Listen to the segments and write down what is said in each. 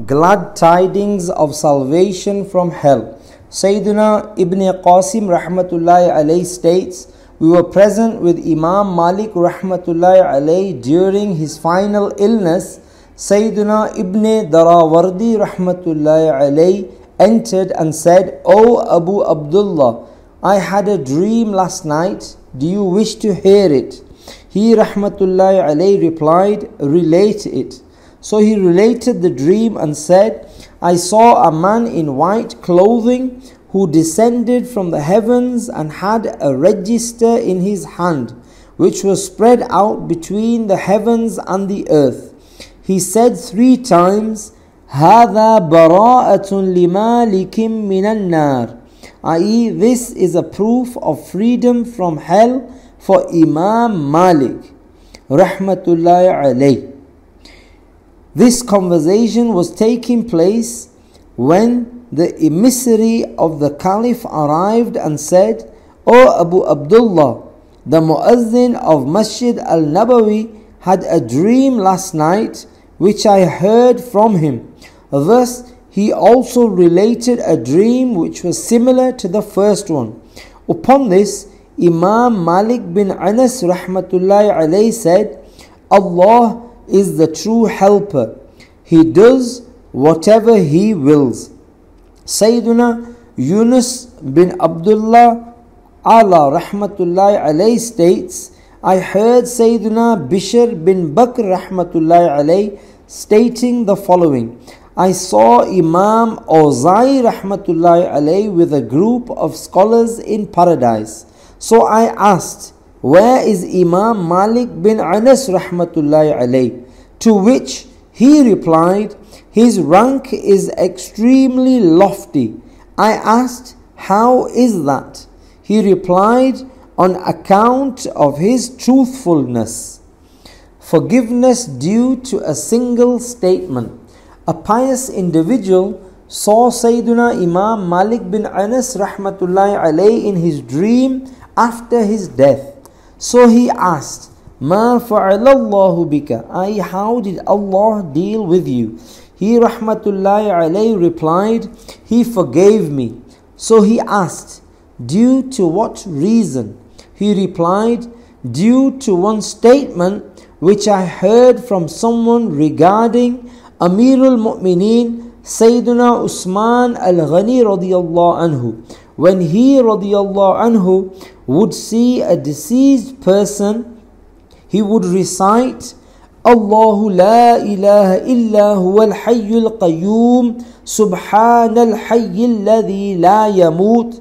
glad tidings of salvation from hell. Sayyidina Ibn Qasim rahmatullahi alayhi states, We were present with Imam Malik rahmatullahi alayhi during his final illness. Sayyidina Ibn Darawardi rahmatullahi alayhi entered and said, O Abu Abdullah, I had a dream last night. Do you wish to hear it? He rahmatullahi alayhi replied, Relate it. So he related the dream and said, I saw a man in white clothing who descended from the heavens and had a register in his hand, which was spread out between the heavens and the earth. He said three times, هذا براءة لمالك من النار i.e. this is a proof of freedom from hell for Imam Malik rahmatullahi alayh. this conversation was taking place when the emissary of the Caliph arrived and said, O Abu Abdullah, the Muazzin of Masjid al Nabawi had a dream last night which I heard from him. Thus, he also related a dream which was similar to the first one. Upon this, Imam Malik bin Anas rahmatullahi alayhi said, Allah is the true helper. He does whatever He wills. Sayyiduna Yunus bin Abdullah Allah rahmatullahi alayhi states, I heard Sayyiduna Bishr bin Bakr rahmatullahi alayhi stating the following. I saw Imam Awzai rahmatullahi alayhi with a group of scholars in paradise. So I asked, where is Imam Malik bin Anas rahmatullahi alayhi? To which he replied, his rank is extremely lofty. I asked, How is that? He replied, On account of his truthfulness. Forgiveness due to a single statement. A pious individual saw Sayyiduna Imam Malik bin Anas rahmatullahi alayhi in his dream after his death. So he asked, Ma fa'alallahu bika? I, how did Allah deal with you? He rahmatullahi alayhi replied, He forgave me. So he asked, Due to what reason? He replied, Due to one statement which I heard from someone regarding Amirul Mu'mineen Sayyidina Usman al Ghani radiyallahu anhu. When he radiyallahu anhu would see a deceased person, he would recite, Allahu la ilaha illa huwa al-hayyu al-qayyum subhan al-hayy la yamut.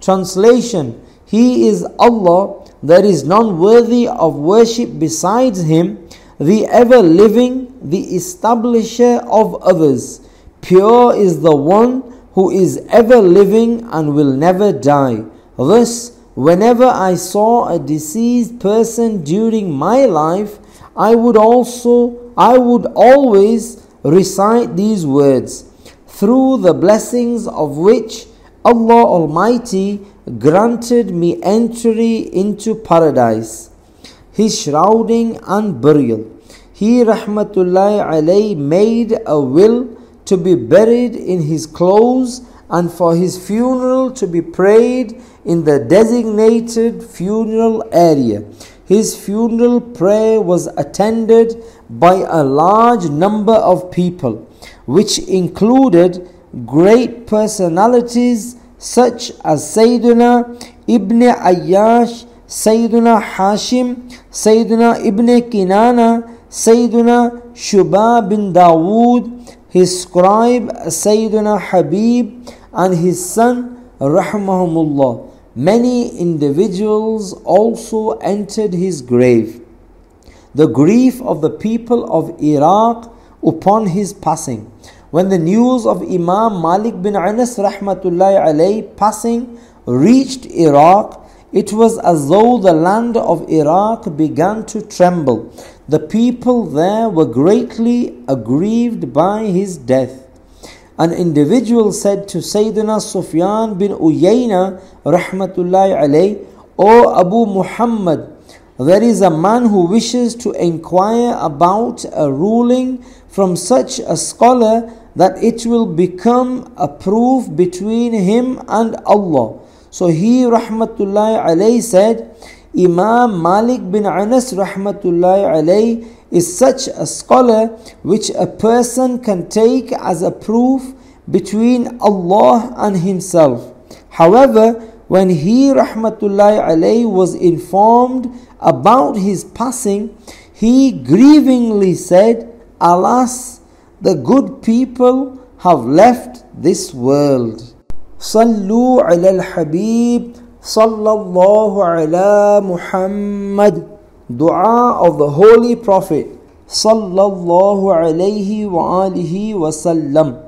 Translation, He is Allah, there is none worthy of worship besides Him, the ever living, the establisher of others. Pure is the one who is ever living and will never die. Thus, whenever I saw a deceased person during my life, I would also, I would always recite these words, through the blessings of which Allah Almighty granted me entry into paradise. His shrouding and burial. He rahmatullahi alayhi made a will to be buried in his clothes and for his funeral to be prayed in the designated funeral area. His funeral prayer was attended by a large number of people, which included great personalities such as Sayyidina Ibn Ayyash, Sayyidina Hashim, Sayyidina Ibn Kinana, Sayyidina Shubha bin Dawood, his scribe Sayyidina Habib, and his son Rahmahumullah. Many individuals also entered his grave. The grief of the people of Iraq upon his passing. When the news of Imam Malik bin Anas rahmatullahi alayhi passing reached Iraq, it was as though the land of Iraq began to tremble. The people there were greatly aggrieved by his death an individual said to Sayyidina Sufyan bin Uyayna rahmatullahi alayh, O Abu Muhammad, there is a man who wishes to inquire about a ruling from such a scholar that it will become a proof between him and Allah. So he rahmatullahi alayhi said, Imam Malik bin Anas rahmatullahi alayhi is such a scholar which a person can take as a proof between Allah and himself. However, when he rahmatullahi alayhi was informed about his passing, he grievingly said, Alas, the good people have left this world. صلوا على الحبيب صلى الله على محمد Dua of the Holy Prophet. صلى الله عليه وآله وسلم